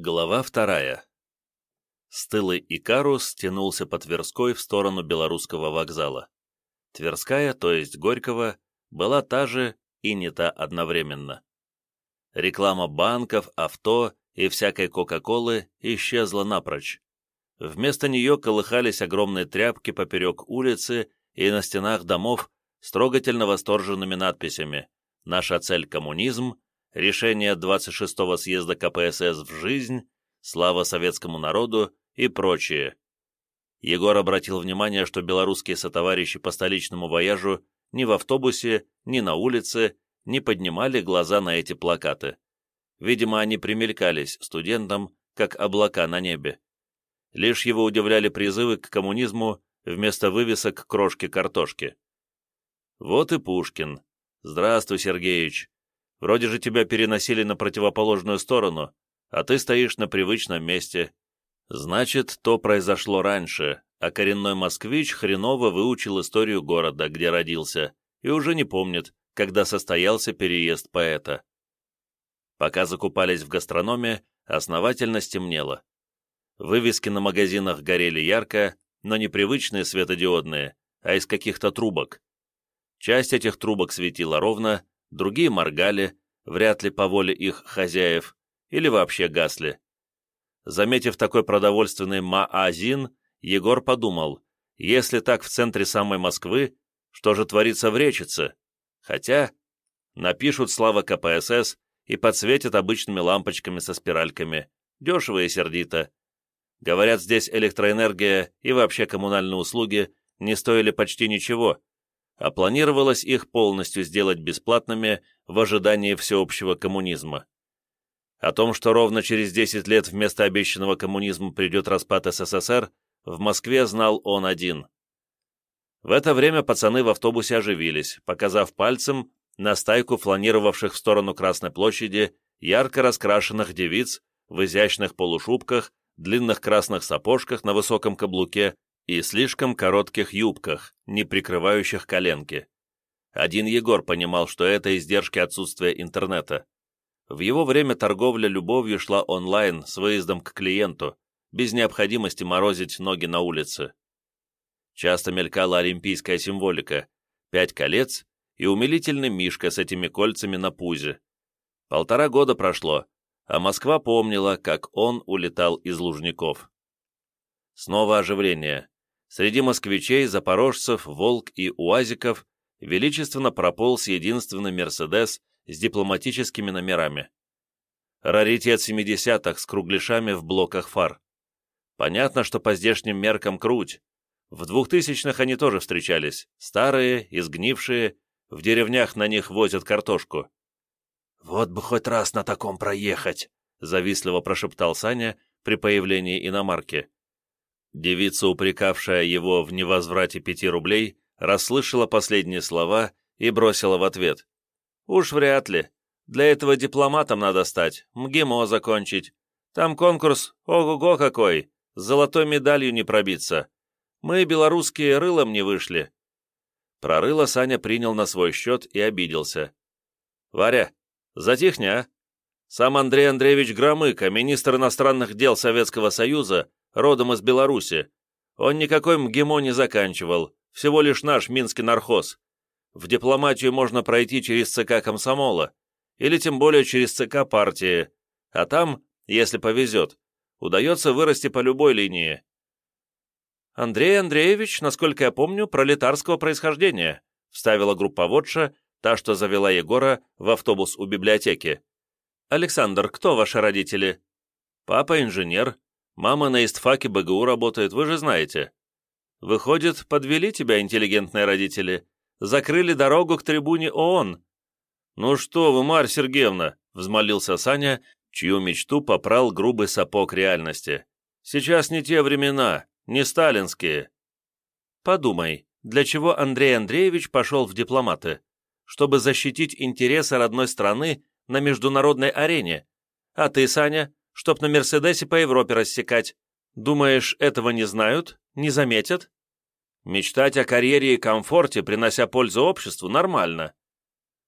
Глава вторая. Стылый Икарус тянулся по Тверской в сторону Белорусского вокзала. Тверская, то есть Горького, была та же и не та одновременно. Реклама банков, авто и всякой Кока-Колы исчезла напрочь. Вместо нее колыхались огромные тряпки поперек улицы и на стенах домов с трогательно восторженными надписями «Наша цель – коммунизм», решение 26-го съезда КПСС в жизнь, слава советскому народу и прочее. Егор обратил внимание, что белорусские сотоварищи по столичному вояжу ни в автобусе, ни на улице не поднимали глаза на эти плакаты. Видимо, они примелькались студентам, как облака на небе. Лишь его удивляли призывы к коммунизму вместо вывесок крошки картошки. Вот и Пушкин. Здравствуй, Сергеич. Вроде же тебя переносили на противоположную сторону, а ты стоишь на привычном месте. Значит, то произошло раньше, а коренной москвич хреново выучил историю города, где родился, и уже не помнит, когда состоялся переезд поэта. Пока закупались в гастрономе, основательно стемнело. Вывески на магазинах горели ярко, но не привычные светодиодные, а из каких-то трубок. Часть этих трубок светила ровно, другие моргали, вряд ли по воле их хозяев, или вообще гасли. Заметив такой продовольственный маазин, Егор подумал, если так в центре самой Москвы, что же творится в Речице? Хотя напишут «Слава КПСС» и подсветят обычными лампочками со спиральками, дешево и сердито. Говорят, здесь электроэнергия и вообще коммунальные услуги не стоили почти ничего, а планировалось их полностью сделать бесплатными в ожидании всеобщего коммунизма. О том, что ровно через 10 лет вместо обещанного коммунизма придет распад СССР, в Москве знал он один. В это время пацаны в автобусе оживились, показав пальцем на стайку фланировавших в сторону Красной площади ярко раскрашенных девиц в изящных полушубках, длинных красных сапожках на высоком каблуке и слишком коротких юбках, не прикрывающих коленки. Один Егор понимал, что это издержки отсутствия интернета. В его время торговля любовью шла онлайн с выездом к клиенту, без необходимости морозить ноги на улице. Часто мелькала олимпийская символика – пять колец и умилительный мишка с этими кольцами на пузе. Полтора года прошло, а Москва помнила, как он улетал из Лужников. Снова оживление. Среди москвичей, запорожцев, волк и уазиков величественно прополз единственный «Мерседес» с дипломатическими номерами. Раритет 70-х с кругляшами в блоках фар. Понятно, что по здешним меркам круть. В двухтысячных они тоже встречались, старые, изгнившие, в деревнях на них возят картошку. «Вот бы хоть раз на таком проехать», — завистливо прошептал Саня при появлении иномарки. Девица, упрекавшая его в невозврате пяти рублей, расслышала последние слова и бросила в ответ. «Уж вряд ли. Для этого дипломатом надо стать, МГИМО закончить. Там конкурс, ого-го какой, с золотой медалью не пробиться. Мы, белорусские, рылом не вышли». Про рыло Саня принял на свой счет и обиделся. «Варя, затихни, а? Сам Андрей Андреевич Громыко, министр иностранных дел Советского Союза, родом из Беларуси. Он никакой МГИМО не заканчивал, всего лишь наш Минский нархоз. В дипломатию можно пройти через ЦК комсомола, или тем более через ЦК партии, а там, если повезет, удается вырасти по любой линии. Андрей Андреевич, насколько я помню, пролетарского происхождения, вставила групповодша, та, что завела Егора в автобус у библиотеки. «Александр, кто ваши родители?» «Папа инженер, Мама на истфаке БГУ работает, вы же знаете. Выходит, подвели тебя интеллигентные родители, закрыли дорогу к трибуне ООН. Ну что вы, Марь Сергеевна, взмолился Саня, чью мечту попрал грубый сапог реальности. Сейчас не те времена, не сталинские. Подумай, для чего Андрей Андреевич пошел в дипломаты? Чтобы защитить интересы родной страны на международной арене. А ты, Саня, чтоб на Мерседесе по Европе рассекать. Думаешь, этого не знают? Не заметят? Мечтать о карьере и комфорте, принося пользу обществу, нормально.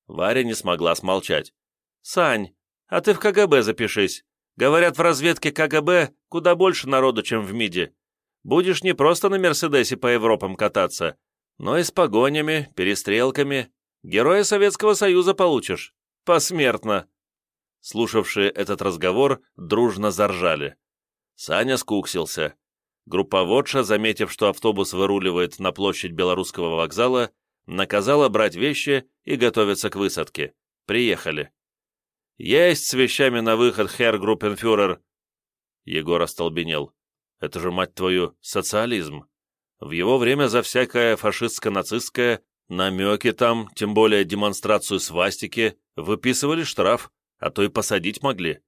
Варя не смогла смолчать. «Сань, а ты в КГБ запишись. Говорят, в разведке КГБ куда больше народу, чем в МИДе. Будешь не просто на Мерседесе по Европам кататься, но и с погонями, перестрелками. Героя Советского Союза получишь. Посмертно. Слушавшие этот разговор дружно заржали. Саня скуксился. Групповодша, заметив, что автобус выруливает на площадь Белорусского вокзала, наказала брать вещи и готовиться к высадке. Приехали. «Есть с вещами на выход, херр Группенфюрер!» Егор остолбенел. «Это же, мать твою, социализм!» В его время за всякое фашистско-нацистское, намеки там, тем более демонстрацию свастики, выписывали штраф, а то и посадить могли.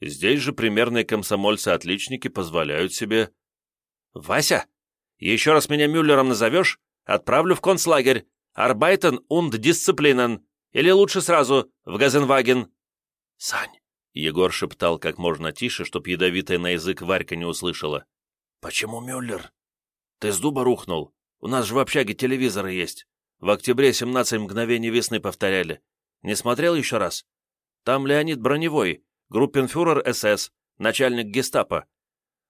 Здесь же примерные комсомольцы-отличники позволяют себе... «Вася, еще раз меня Мюллером назовешь, отправлю в концлагерь, Арбайтен und Дисциплинен, или лучше сразу, в Газенваген». «Сань!» — Егор шептал как можно тише, чтоб ядовитая на язык Варька не услышала. «Почему Мюллер?» «Ты с дуба рухнул. У нас же в общаге телевизоры есть. В октябре 17 мгновений весны повторяли. Не смотрел еще раз? Там Леонид Броневой, группенфюрер СС, начальник гестапо.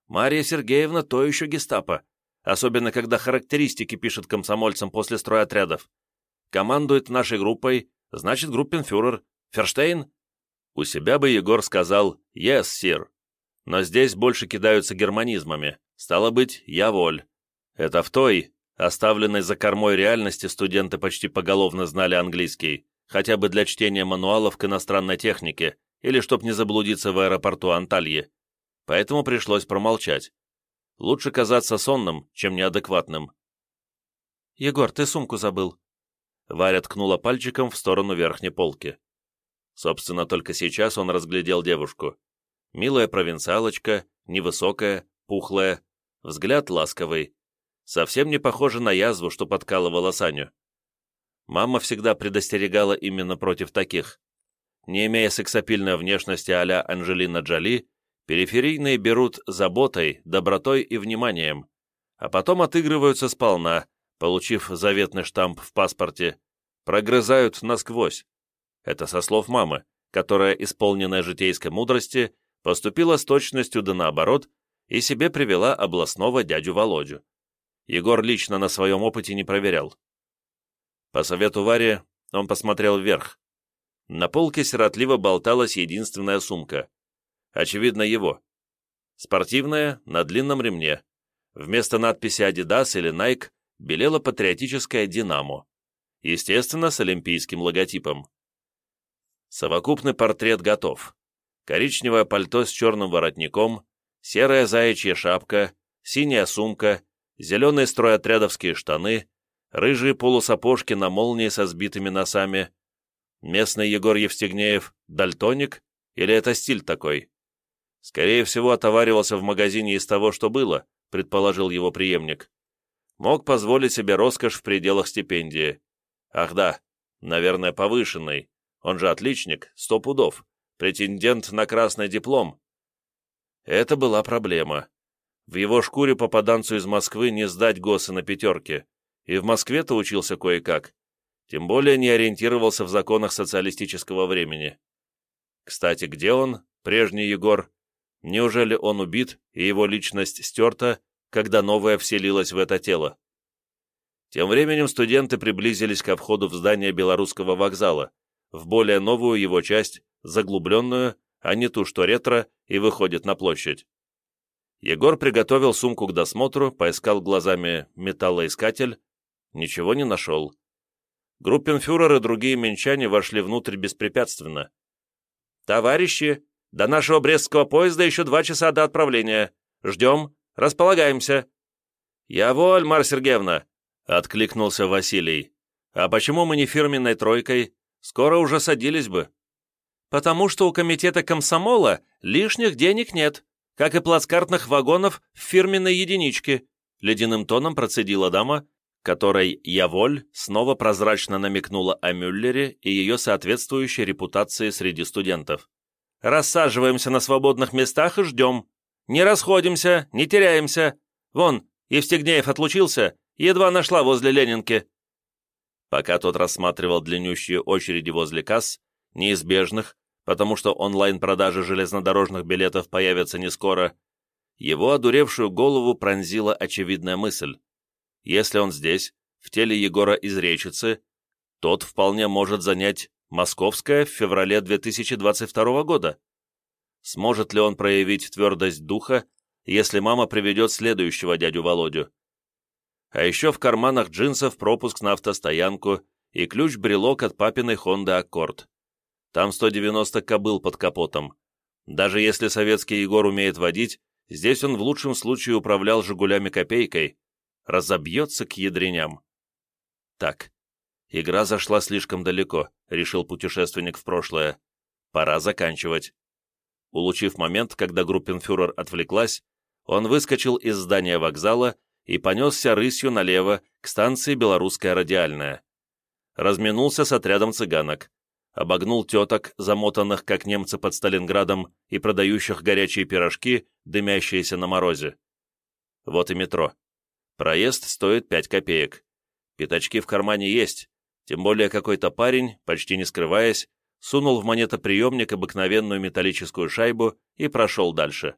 Мария Сергеевна то еще гестапо, особенно когда характеристики пишет комсомольцам после стройотрядов. Командует нашей группой, значит, группенфюрер. Ферштейн? У себя бы Егор сказал «Yes, sir». Но здесь больше кидаются германизмами. Стало быть, я воль. Это в той, оставленной за кормой реальности, студенты почти поголовно знали английский, хотя бы для чтения мануалов к иностранной технике или чтоб не заблудиться в аэропорту Антальи. Поэтому пришлось промолчать. Лучше казаться сонным, чем неадекватным. «Егор, ты сумку забыл». Варя ткнула пальчиком в сторону верхней полки. Собственно, только сейчас он разглядел девушку. Милая провинциалочка, невысокая, пухлая, взгляд ласковый. Совсем не похожа на язву, что подкалывала Саню. Мама всегда предостерегала именно против таких. Не имея сексапильной внешности а-ля Анджелина Джоли, периферийные берут заботой, добротой и вниманием, а потом отыгрываются сполна, получив заветный штамп в паспорте, прогрызают насквозь. Это со слов мамы, которая, исполненная житейской мудрости, поступила с точностью да наоборот и себе привела областного дядю Володю. Егор лично на своем опыте не проверял. По совету Вари он посмотрел вверх. На полке сиротливо болталась единственная сумка. Очевидно, его. Спортивная, на длинном ремне. Вместо надписи «Адидас» или «Найк» белела патриотическая «Динамо». Естественно, с олимпийским логотипом. Совокупный портрет готов. Коричневое пальто с черным воротником, серая заячья шапка, синяя сумка, зеленые стройотрядовские штаны, рыжие полусапожки на молнии со сбитыми носами. Местный Егор Евстигнеев — дальтоник? Или это стиль такой? Скорее всего, отоваривался в магазине из того, что было, предположил его преемник. Мог позволить себе роскошь в пределах стипендии. Ах да, наверное, повышенный. Он же отличник, сто пудов, претендент на красный диплом. Это была проблема. В его шкуре попаданцу из Москвы не сдать ГОСы на пятерке, и в Москве-то учился кое-как, тем более не ориентировался в законах социалистического времени. Кстати, где он, прежний Егор? Неужели он убит, и его личность стерта, когда новая вселилась в это тело? Тем временем студенты приблизились ко входу в здание Белорусского вокзала, в более новую его часть, заглубленную, а не ту, что ретро, и выходит на площадь. Егор приготовил сумку к досмотру, поискал глазами металлоискатель, ничего не нашел. Группенфюрер и другие менчане вошли внутрь беспрепятственно. «Товарищи, до нашего брестского поезда еще два часа до отправления. Ждем, располагаемся». «Я воль, Марья Сергеевна», — откликнулся Василий. «А почему мы не фирменной тройкой? Скоро уже садились бы. Потому что у комитета комсомола лишних денег нет, как и плацкартных вагонов в фирменной единичке, ледяным тоном процедила дама, которой «Я воль» снова прозрачно намекнула о Мюллере и ее соответствующей репутации среди студентов. «Рассаживаемся на свободных местах и ждем. Не расходимся, не теряемся. Вон, Евстигнеев отлучился, едва нашла возле Ленинки. Пока тот рассматривал длиннющие очереди возле касс, неизбежных, потому что онлайн-продажи железнодорожных билетов появятся не скоро, его одуревшую голову пронзила очевидная мысль. Если он здесь, в теле Егора из Речицы, тот вполне может занять Московское в феврале 2022 года. Сможет ли он проявить твердость духа, если мама приведет следующего дядю Володю? А еще в карманах джинсов пропуск на автостоянку и ключ-брелок от папиной Honda Accord. Там 190 кобыл под капотом. Даже если советский Егор умеет водить, здесь он в лучшем случае управлял «Жигулями» копейкой. Разобьется к ядреням. Так, игра зашла слишком далеко, решил путешественник в прошлое. Пора заканчивать. Улучив момент, когда группенфюрер отвлеклась, он выскочил из здания вокзала и понесся рысью налево к станции «Белорусская радиальная». Разминулся с отрядом цыганок обогнул теток, замотанных, как немцы под Сталинградом, и продающих горячие пирожки, дымящиеся на морозе. Вот и метро. Проезд стоит пять копеек. Пятачки в кармане есть, тем более какой-то парень, почти не скрываясь, сунул в монетоприемник обыкновенную металлическую шайбу и прошел дальше.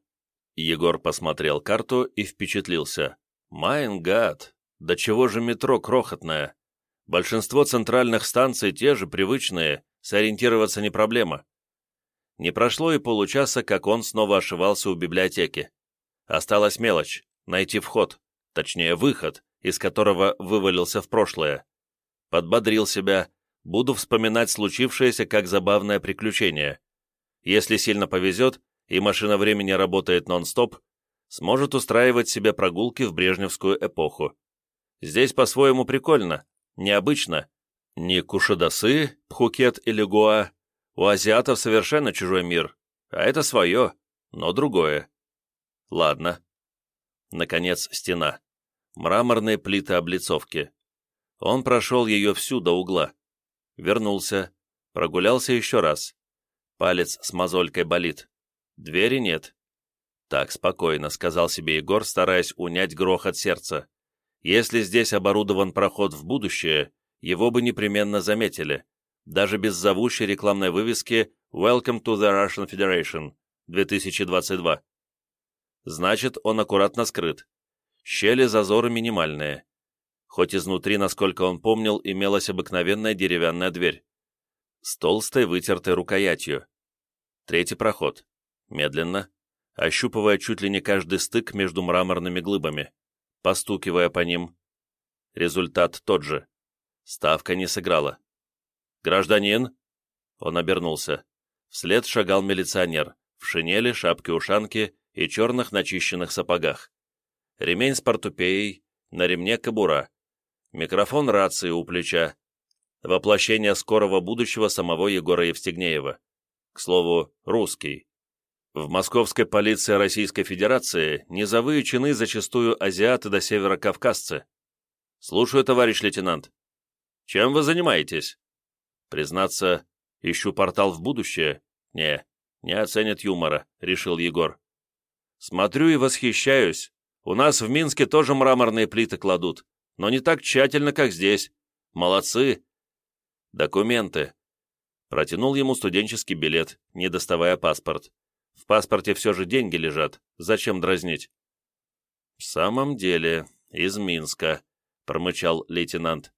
Егор посмотрел карту и впечатлился. «Майн гад! Да чего же метро крохотное? Большинство центральных станций те же, привычные, сориентироваться не проблема. Не прошло и получаса, как он снова ошивался у библиотеки. Осталась мелочь — найти вход, точнее выход, из которого вывалился в прошлое. Подбодрил себя, буду вспоминать случившееся как забавное приключение. Если сильно повезет, и машина времени работает нон-стоп, сможет устраивать себе прогулки в брежневскую эпоху. Здесь по-своему прикольно, необычно, не Кушадасы, Пхукет или Гуа. У азиатов совершенно чужой мир, а это свое, но другое. Ладно. Наконец, стена. Мраморные плиты облицовки. Он прошел ее всю до угла. Вернулся. Прогулялся еще раз. Палец с мозолькой болит. Двери нет. «Так, спокойно», — сказал себе Егор, стараясь унять грохот сердца. «Если здесь оборудован проход в будущее, его бы непременно заметили, даже без зовущей рекламной вывески «Welcome to the Russian Federation 2022». Значит, он аккуратно скрыт. Щели зазоры минимальные. Хоть изнутри, насколько он помнил, имелась обыкновенная деревянная дверь. С толстой вытертой рукоятью. Третий проход. Медленно, ощупывая чуть ли не каждый стык между мраморными глыбами, постукивая по ним. Результат тот же. Ставка не сыграла. «Гражданин!» Он обернулся. Вслед шагал милиционер в шинели, шапке-ушанке и черных начищенных сапогах. Ремень с портупеей, на ремне кобура. Микрофон рации у плеча. Воплощение скорого будущего самого Егора Евстигнеева. К слову, русский. В московской полиции Российской Федерации низовые чины зачастую азиаты до северокавказцы. «Слушаю, товарищ лейтенант», чем вы занимаетесь?» «Признаться, ищу портал в будущее?» «Не, не оценят юмора», — решил Егор. «Смотрю и восхищаюсь. У нас в Минске тоже мраморные плиты кладут, но не так тщательно, как здесь. Молодцы!» «Документы». Протянул ему студенческий билет, не доставая паспорт. В паспорте все же деньги лежат, зачем дразнить? «В самом деле, из Минска», — промычал лейтенант.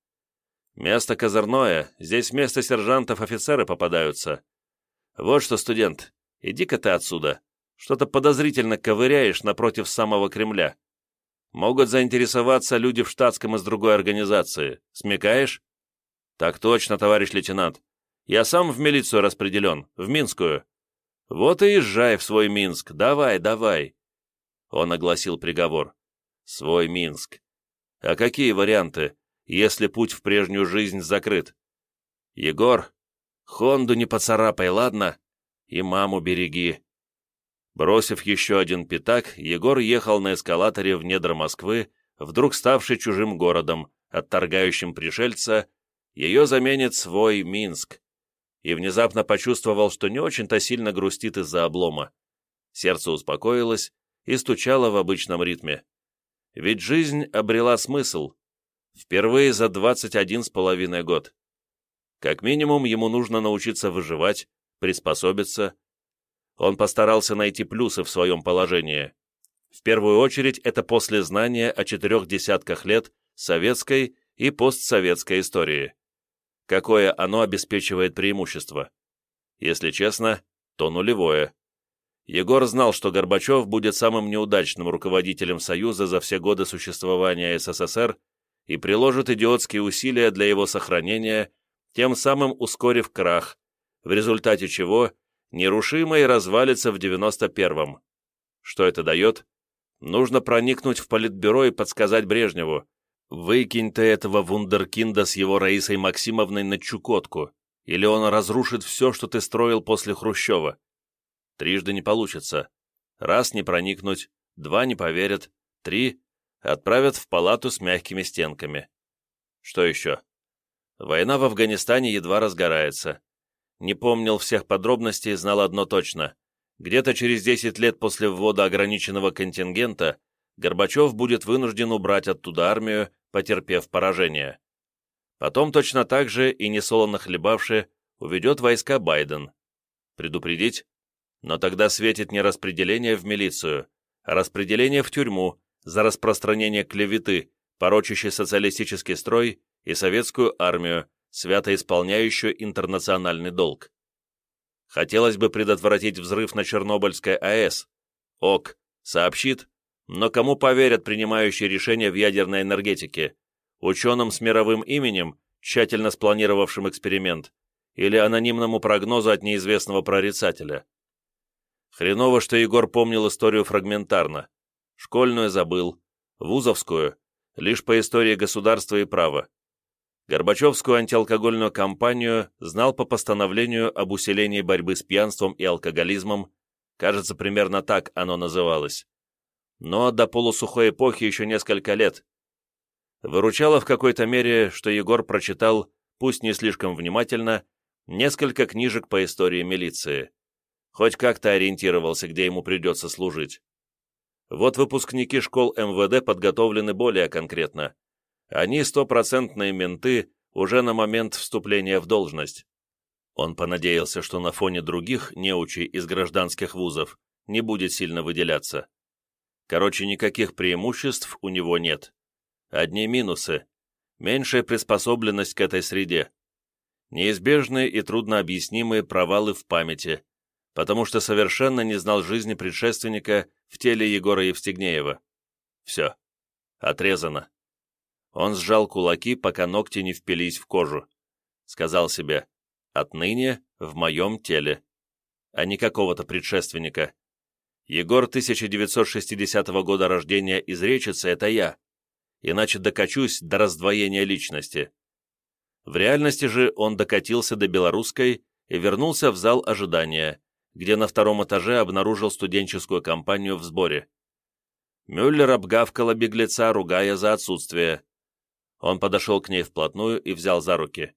Место козырное, здесь вместо сержантов офицеры попадаются. Вот что, студент, иди-ка ты отсюда. Что-то подозрительно ковыряешь напротив самого Кремля. Могут заинтересоваться люди в штатском из другой организации. Смекаешь? Так точно, товарищ лейтенант. Я сам в милицию распределен, в Минскую. Вот и езжай в свой Минск, давай, давай. Он огласил приговор. Свой Минск. А какие варианты? если путь в прежнюю жизнь закрыт. Егор, Хонду не поцарапай, ладно? И маму береги. Бросив еще один пятак, Егор ехал на эскалаторе в недр Москвы, вдруг ставший чужим городом, отторгающим пришельца, ее заменит свой Минск. И внезапно почувствовал, что не очень-то сильно грустит из-за облома. Сердце успокоилось и стучало в обычном ритме. Ведь жизнь обрела смысл, Впервые за 21 с половиной год. Как минимум, ему нужно научиться выживать, приспособиться. Он постарался найти плюсы в своем положении. В первую очередь это после знания о четырех десятках лет советской и постсоветской истории. Какое оно обеспечивает преимущество? Если честно, то нулевое. Егор знал, что Горбачев будет самым неудачным руководителем Союза за все годы существования СССР и приложит идиотские усилия для его сохранения, тем самым ускорив крах, в результате чего нерушимый развалится в 91-м. Что это дает? Нужно проникнуть в политбюро и подсказать Брежневу. Выкинь ты этого вундеркинда с его Раисой Максимовной на Чукотку, или он разрушит все, что ты строил после Хрущева. Трижды не получится. Раз не проникнуть, два не поверят, три отправят в палату с мягкими стенками. Что еще? Война в Афганистане едва разгорается. Не помнил всех подробностей, знал одно точно. Где-то через 10 лет после ввода ограниченного контингента Горбачев будет вынужден убрать оттуда армию, потерпев поражение. Потом точно так же и несолоно хлебавши уведет войска Байден. Предупредить? Но тогда светит не распределение в милицию, а распределение в тюрьму за распространение клеветы, порочащей социалистический строй и советскую армию, свято исполняющую интернациональный долг. Хотелось бы предотвратить взрыв на Чернобыльской АЭС. ОК сообщит, но кому поверят принимающие решения в ядерной энергетике? Ученым с мировым именем, тщательно спланировавшим эксперимент, или анонимному прогнозу от неизвестного прорицателя? Хреново, что Егор помнил историю фрагментарно. Школьную забыл, вузовскую, лишь по истории государства и права. Горбачевскую антиалкогольную кампанию знал по постановлению об усилении борьбы с пьянством и алкоголизмом, кажется, примерно так оно называлось. Но до полусухой эпохи еще несколько лет. Выручало в какой-то мере, что Егор прочитал, пусть не слишком внимательно, несколько книжек по истории милиции хоть как-то ориентировался, где ему придется служить. Вот выпускники школ МВД подготовлены более конкретно. Они стопроцентные менты уже на момент вступления в должность. Он понадеялся, что на фоне других неучей из гражданских вузов не будет сильно выделяться. Короче, никаких преимуществ у него нет. Одни минусы. Меньшая приспособленность к этой среде. Неизбежные и труднообъяснимые провалы в памяти, потому что совершенно не знал жизни предшественника в теле Егора Евстигнеева. Все. Отрезано. Он сжал кулаки, пока ногти не впились в кожу. Сказал себе, отныне в моем теле, а не какого-то предшественника. Егор 1960 года рождения из Речицы — это я, иначе докачусь до раздвоения личности. В реальности же он докатился до белорусской и вернулся в зал ожидания, где на втором этаже обнаружил студенческую компанию в сборе. Мюллер обгавкала беглеца, ругая за отсутствие. Он подошел к ней вплотную и взял за руки.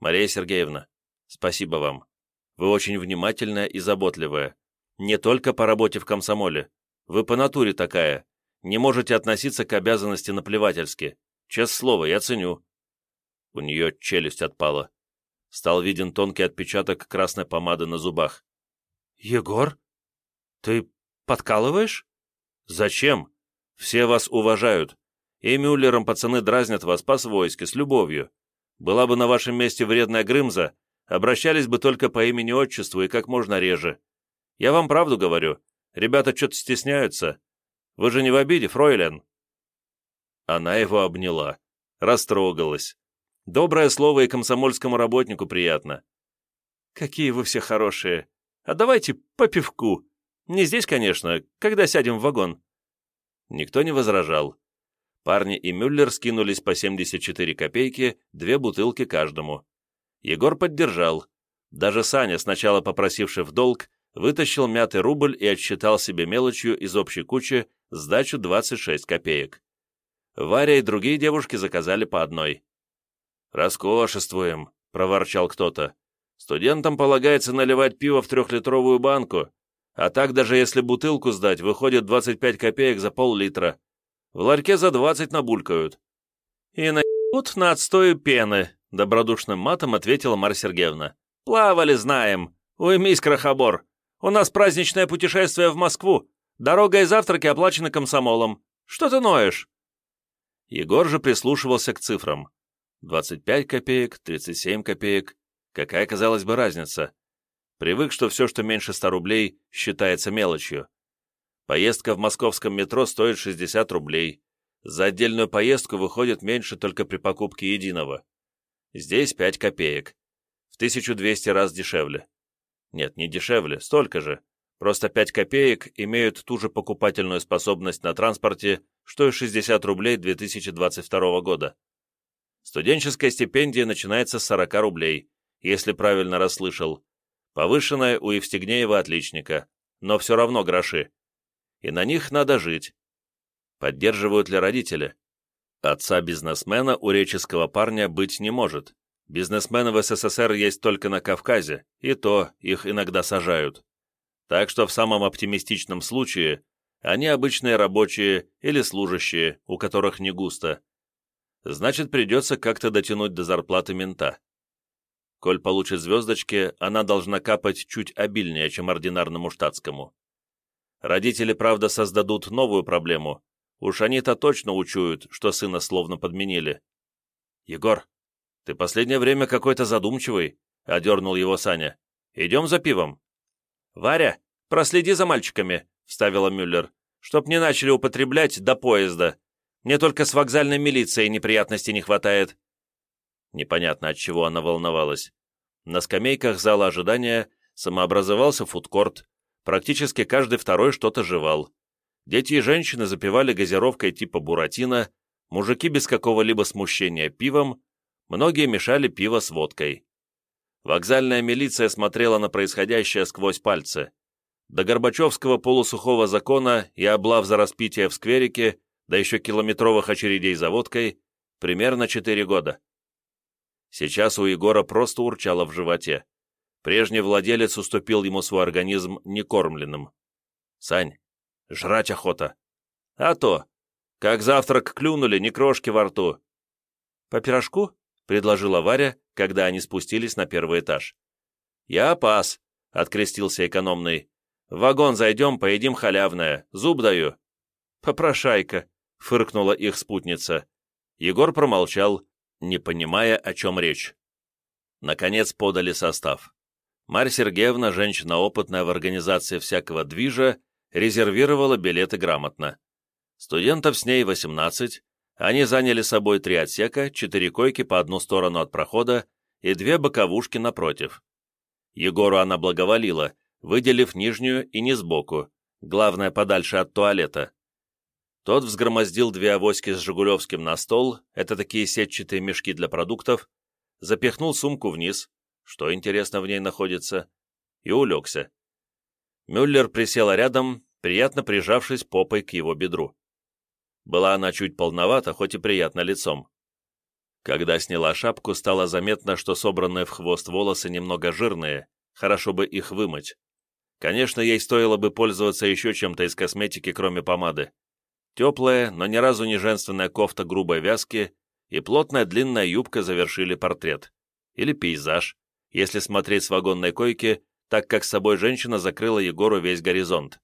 «Мария Сергеевна, спасибо вам. Вы очень внимательная и заботливая. Не только по работе в комсомоле. Вы по натуре такая. Не можете относиться к обязанности наплевательски. Честное слово, я ценю». У нее челюсть отпала. Стал виден тонкий отпечаток красной помады на зубах. «Егор? Ты подкалываешь?» «Зачем? Все вас уважают. И Мюллером пацаны дразнят вас по-свойски, с любовью. Была бы на вашем месте вредная Грымза, обращались бы только по имени-отчеству и как можно реже. Я вам правду говорю, ребята что-то стесняются. Вы же не в обиде, фройлен?» Она его обняла, растрогалась. Доброе слово и комсомольскому работнику приятно. «Какие вы все хорошие!» А давайте по пивку. Не здесь, конечно, когда сядем в вагон». Никто не возражал. Парни и Мюллер скинулись по 74 копейки, две бутылки каждому. Егор поддержал. Даже Саня, сначала попросивший в долг, вытащил мятый рубль и отсчитал себе мелочью из общей кучи сдачу 26 копеек. Варя и другие девушки заказали по одной. «Роскошествуем», — проворчал кто-то. Студентам полагается наливать пиво в трехлитровую банку, а так даже если бутылку сдать, выходит 25 копеек за пол-литра. В ларьке за 20 набулькают. И наебут на отстою пены, добродушным матом ответила Марья Сергеевна. Плавали, знаем. «Уймись, крохобор! У нас праздничное путешествие в Москву. Дорога и завтраки оплачены комсомолом. Что ты ноешь?» Егор же прислушивался к цифрам. 25 копеек, 37 копеек. Какая, казалось бы, разница? Привык, что все, что меньше 100 рублей, считается мелочью. Поездка в московском метро стоит 60 рублей. За отдельную поездку выходит меньше только при покупке единого. Здесь 5 копеек. В 1200 раз дешевле. Нет, не дешевле, столько же. Просто 5 копеек имеют ту же покупательную способность на транспорте, что и 60 рублей 2022 года. Студенческая стипендия начинается с 40 рублей, если правильно расслышал. Повышенная у Евстигнеева отличника, но все равно гроши. И на них надо жить. Поддерживают ли родители? Отца бизнесмена у реческого парня быть не может. Бизнесмены в СССР есть только на Кавказе, и то их иногда сажают. Так что в самом оптимистичном случае они обычные рабочие или служащие, у которых не густо. Значит, придется как-то дотянуть до зарплаты мента. Коль получит звездочки, она должна капать чуть обильнее, чем ординарному штатскому. Родители, правда, создадут новую проблему. Уж они-то точно учуют, что сына словно подменили. «Егор, ты последнее время какой-то задумчивый», — одернул его Саня. «Идем за пивом». «Варя, проследи за мальчиками», — вставила Мюллер, «чтоб не начали употреблять до поезда. Мне только с вокзальной милицией неприятностей не хватает». Непонятно, от чего она волновалась. На скамейках зала ожидания самообразовался фудкорт. Практически каждый второй что-то жевал. Дети и женщины запивали газировкой типа буратино, мужики без какого-либо смущения пивом, многие мешали пиво с водкой. Вокзальная милиция смотрела на происходящее сквозь пальцы. До Горбачевского полусухого закона и облав за распитие в скверике, да еще километровых очередей за водкой, примерно четыре года. Сейчас у Егора просто урчало в животе. Прежний владелец уступил ему свой организм некормленным. «Сань, жрать охота». «А то! Как завтрак клюнули, ни крошки во рту». «По пирожку?» — предложила Варя, когда они спустились на первый этаж. «Я пас», — открестился экономный. «В вагон зайдем, поедим халявное. Зуб даю». «Попрошайка», — фыркнула их спутница. Егор промолчал, не понимая, о чем речь. Наконец подали состав. Марья Сергеевна, женщина опытная в организации всякого движа, резервировала билеты грамотно. Студентов с ней 18, они заняли собой три отсека, четыре койки по одну сторону от прохода и две боковушки напротив. Егору она благоволила, выделив нижнюю и не сбоку, главное подальше от туалета. Тот взгромоздил две авоськи с Жигулевским на стол, это такие сетчатые мешки для продуктов, запихнул сумку вниз, что, интересно, в ней находится, и улегся. Мюллер присела рядом, приятно прижавшись попой к его бедру. Была она чуть полновата, хоть и приятно лицом. Когда сняла шапку, стало заметно, что собранные в хвост волосы немного жирные, хорошо бы их вымыть. Конечно, ей стоило бы пользоваться еще чем-то из косметики, кроме помады. Теплая, но ни разу не женственная кофта грубой вязки и плотная длинная юбка завершили портрет. Или пейзаж, если смотреть с вагонной койки, так как с собой женщина закрыла Егору весь горизонт.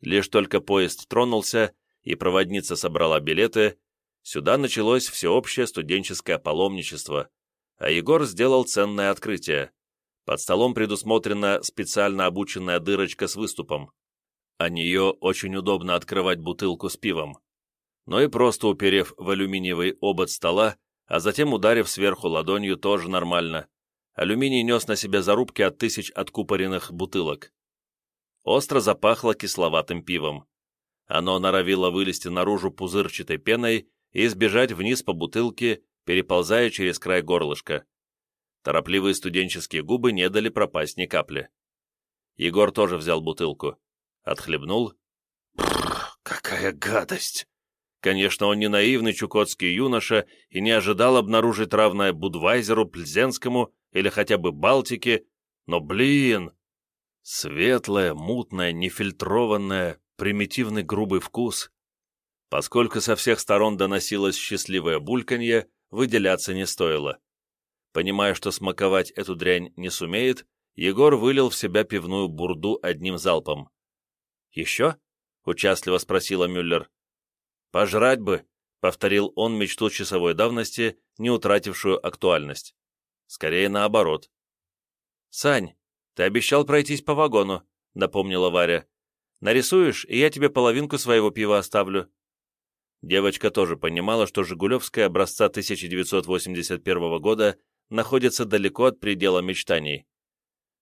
Лишь только поезд тронулся, и проводница собрала билеты, сюда началось всеобщее студенческое паломничество, а Егор сделал ценное открытие. Под столом предусмотрена специально обученная дырочка с выступом а нее очень удобно открывать бутылку с пивом. Но и просто уперев в алюминиевый обод стола, а затем ударив сверху ладонью, тоже нормально. Алюминий нес на себе зарубки от тысяч откупоренных бутылок. Остро запахло кисловатым пивом. Оно норовило вылезти наружу пузырчатой пеной и сбежать вниз по бутылке, переползая через край горлышка. Торопливые студенческие губы не дали пропасть ни капли. Егор тоже взял бутылку. Отхлебнул. Какая гадость! Конечно, он не наивный чукотский юноша и не ожидал обнаружить равное Будвайзеру, Пльзенскому или хотя бы Балтике, но, блин! Светлое, мутное, нефильтрованное, примитивный грубый вкус. Поскольку со всех сторон доносилось счастливое бульканье, выделяться не стоило. Понимая, что смаковать эту дрянь не сумеет, Егор вылил в себя пивную бурду одним залпом. «Еще?» — участливо спросила Мюллер. «Пожрать бы», — повторил он мечту часовой давности, не утратившую актуальность. Скорее наоборот. «Сань, ты обещал пройтись по вагону», — напомнила Варя. «Нарисуешь, и я тебе половинку своего пива оставлю». Девочка тоже понимала, что Жигулевская образца 1981 года находится далеко от предела мечтаний.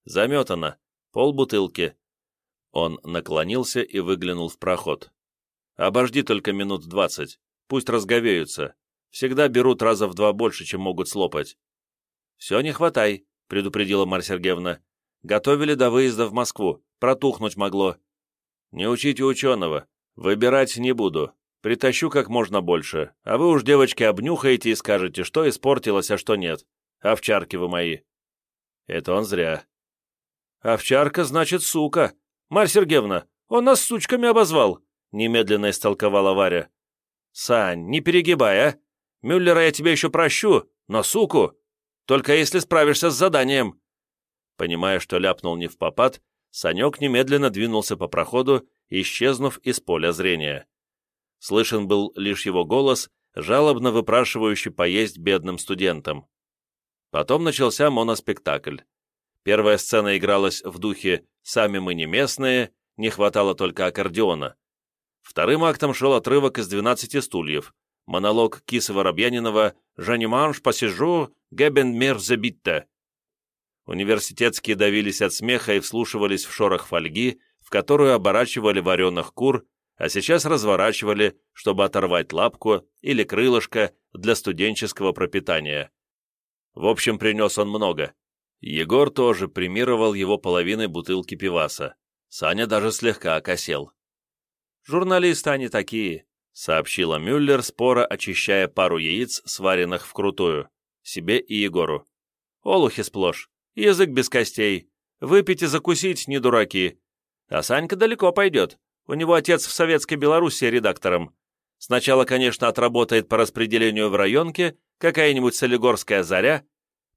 Заметана, полбутылки. Он наклонился и выглянул в проход. «Обожди только минут двадцать, пусть разговеются. Всегда берут раза в два больше, чем могут слопать». «Все, не хватай», — предупредила Марья Сергеевна. «Готовили до выезда в Москву, протухнуть могло». «Не учите ученого, выбирать не буду, Притащу как можно больше, а вы уж, девочки, обнюхаете и скажете, что испортилось, а что нет. Овчарки вы мои». Это он зря. «Овчарка, значит, сука. Марь Сергеевна, он нас сучками обозвал», — немедленно истолковала Варя. «Сань, не перегибай, а? Мюллера я тебе еще прощу, но суку! Только если справишься с заданием». Понимая, что ляпнул не в попад, Санек немедленно двинулся по проходу, исчезнув из поля зрения. Слышен был лишь его голос, жалобно выпрашивающий поесть бедным студентам. Потом начался моноспектакль. Первая сцена игралась в духе «Сами мы не местные», не хватало только аккордеона. Вторым актом шел отрывок из «12 стульев», монолог Кисы Воробьянинова «Жаниманш посижу, гебен мер забитте». Университетские давились от смеха и вслушивались в шорох фольги, в которую оборачивали вареных кур, а сейчас разворачивали, чтобы оторвать лапку или крылышко для студенческого пропитания. В общем, принес он много. Егор тоже премировал его половиной бутылки пиваса. Саня даже слегка окосел. «Журналисты они такие», — сообщила Мюллер, споро очищая пару яиц, сваренных вкрутую, себе и Егору. «Олухи сплошь, язык без костей, выпить и закусить не дураки. А Санька далеко пойдет, у него отец в Советской Белоруссии редактором. Сначала, конечно, отработает по распределению в районке, какая-нибудь солигорская заря,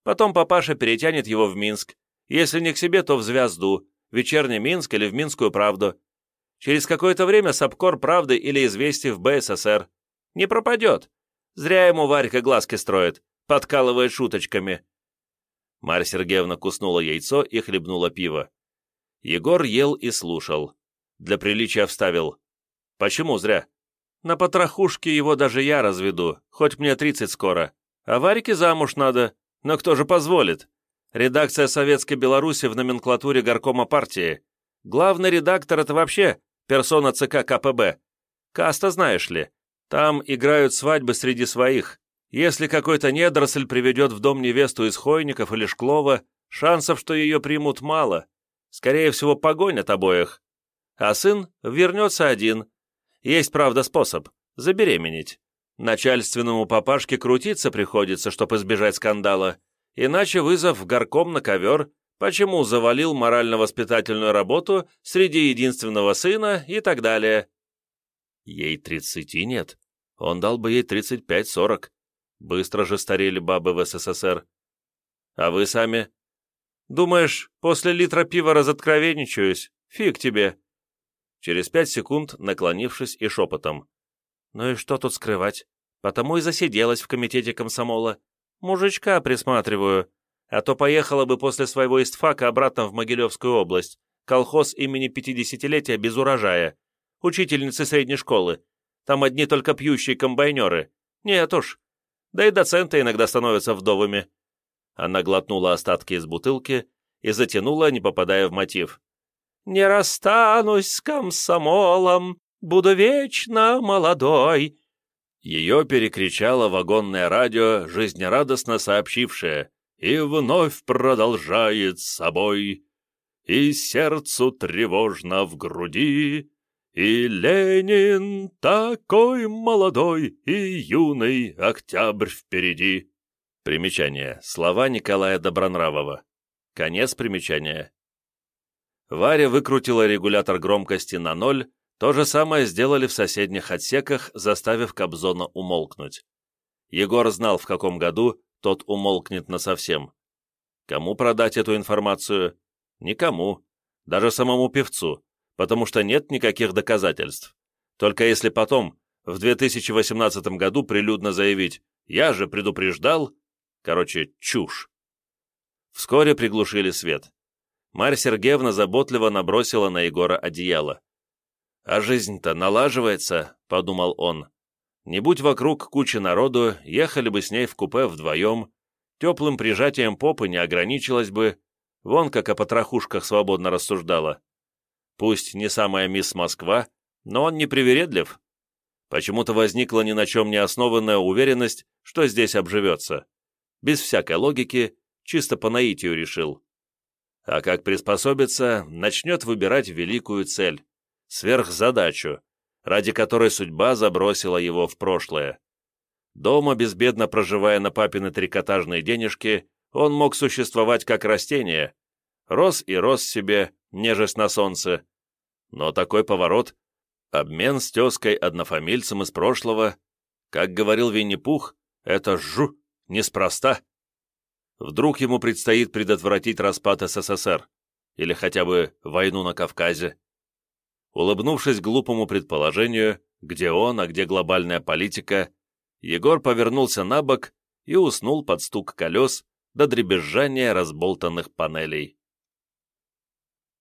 потом папаша перетянет его в Минск, если не к себе, то в Звезду, вечерний Минск или в Минскую правду. Через какое-то время Сапкор правды или известий в БССР. Не пропадет. Зря ему Варька глазки строит, подкалывает шуточками. Марья Сергеевна куснула яйцо и хлебнула пиво. Егор ел и слушал. Для приличия вставил. Почему зря? На потрохушке его даже я разведу, хоть мне тридцать скоро. А Варике замуж надо. Но кто же позволит? Редакция Советской Беларуси в номенклатуре горкома партии. Главный редактор — это вообще персона ЦК КПБ. Каста знаешь ли. Там играют свадьбы среди своих. Если какой-то недоросль приведет в дом невесту из Хойников или Шклова, шансов, что ее примут, мало. Скорее всего, погонят обоих а сын вернется один. Есть, правда, способ – забеременеть. Начальственному папашке крутиться приходится, чтобы избежать скандала, иначе вызов в горком на ковер, почему завалил морально-воспитательную работу среди единственного сына и так далее. Ей тридцати нет, он дал бы ей тридцать пять-сорок. Быстро же старели бабы в СССР. А вы сами? Думаешь, после литра пива разоткровенничаюсь? Фиг тебе. Через пять секунд, наклонившись и шепотом. «Ну и что тут скрывать? Потому и засиделась в комитете комсомола. Мужичка присматриваю. А то поехала бы после своего истфака обратно в Могилевскую область. Колхоз имени пятидесятилетия без урожая. Учительницы средней школы. Там одни только пьющие комбайнеры. Нет уж. Да и доценты иногда становятся вдовыми». Она глотнула остатки из бутылки и затянула, не попадая в мотив. Не расстанусь с комсомолом, буду вечно молодой». Ее перекричало вагонное радио, жизнерадостно сообщившее «И вновь продолжает собой, и сердцу тревожно в груди, и Ленин такой молодой, и юный октябрь впереди». Примечание. Слова Николая Добронравова. Конец примечания. Варя выкрутила регулятор громкости на ноль, то же самое сделали в соседних отсеках, заставив Кобзона умолкнуть. Егор знал, в каком году тот умолкнет насовсем. Кому продать эту информацию? Никому, даже самому певцу, потому что нет никаких доказательств. Только если потом, в 2018 году, прилюдно заявить «я же предупреждал», короче, чушь. Вскоре приглушили свет. Марья Сергеевна заботливо набросила на Егора одеяло. «А жизнь-то налаживается», — подумал он. «Не будь вокруг кучи народу, ехали бы с ней в купе вдвоем, теплым прижатием попы не ограничилось бы, вон как о потрохушках свободно рассуждала. Пусть не самая мисс Москва, но он не привередлив. Почему-то возникла ни на чем не основанная уверенность, что здесь обживется. Без всякой логики, чисто по наитию решил. А как приспособиться, начнет выбирать великую цель, сверхзадачу, ради которой судьба забросила его в прошлое. Дома, безбедно проживая на папины трикотажные денежки, он мог существовать как растение, рос и рос себе, нежесть на солнце. Но такой поворот, обмен с тезкой-однофамильцем из прошлого, как говорил Винни-Пух, это жу, неспроста. Вдруг ему предстоит предотвратить распад СССР, или хотя бы войну на Кавказе. Улыбнувшись глупому предположению, где он, а где глобальная политика, Егор повернулся на бок и уснул под стук колес до дребезжания разболтанных панелей.